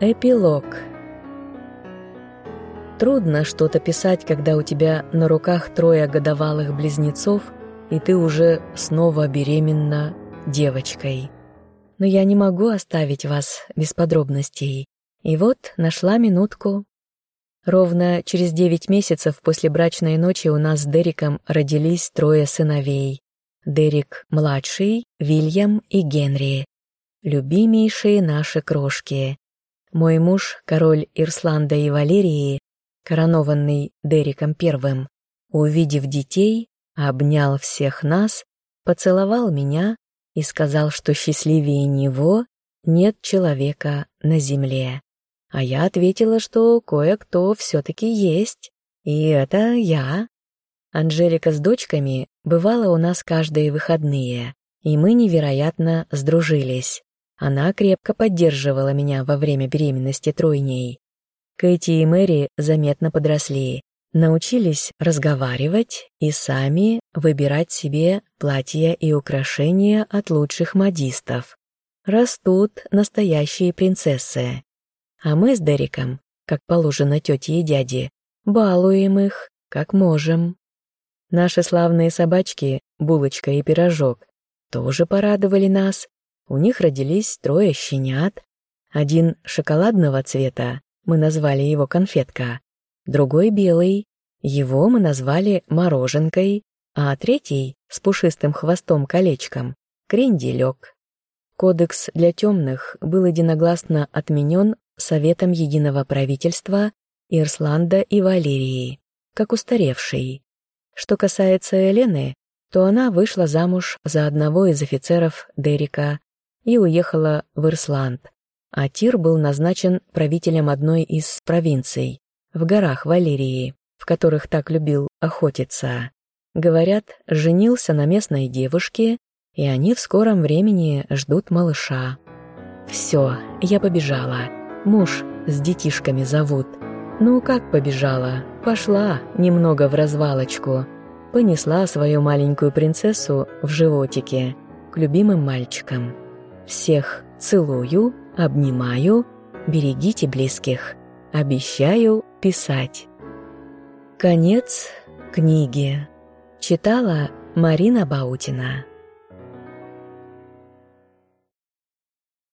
Эпилог Трудно что-то писать, когда у тебя на руках трое годовалых близнецов, и ты уже снова беременна девочкой. Но я не могу оставить вас без подробностей. И вот нашла минутку. Ровно через девять месяцев после брачной ночи у нас с Дериком родились трое сыновей. Дерик младший, Вильям и Генри. Любимейшие наши крошки. Мой муж, король Ирсланда и Валерии, коронованный Дериком Первым, увидев детей, обнял всех нас, поцеловал меня и сказал, что счастливее него нет человека на земле. А я ответила, что кое-кто все-таки есть, и это я. Анжелика с дочками бывала у нас каждые выходные, и мы невероятно сдружились. Она крепко поддерживала меня во время беременности тройней. Кэти и Мэри заметно подросли, научились разговаривать и сами выбирать себе платья и украшения от лучших модистов. Растут настоящие принцессы. А мы с Дериком, как положено тете и дяде, балуем их, как можем. Наши славные собачки, Булочка и Пирожок, тоже порадовали нас. У них родились трое щенят. Один шоколадного цвета, мы назвали его конфетка, другой белый, его мы назвали мороженкой, а третий с пушистым хвостом-колечком — кренделек. Кодекс для темных был единогласно отменен Советом Единого правительства Ирсланда и Валерии, как устаревший. Что касается Елены, то она вышла замуж за одного из офицеров Дерека и уехала в Ирсланд, а Тир был назначен правителем одной из провинций, в горах Валерии, в которых так любил охотиться. Говорят, женился на местной девушке, и они в скором времени ждут малыша. Все, я побежала. Муж с детишками зовут. Ну, как побежала? Пошла немного в развалочку. Понесла свою маленькую принцессу в животике к любимым мальчикам. Всех целую, обнимаю, берегите близких. Обещаю писать. Конец книги. Читала Марина Баутина.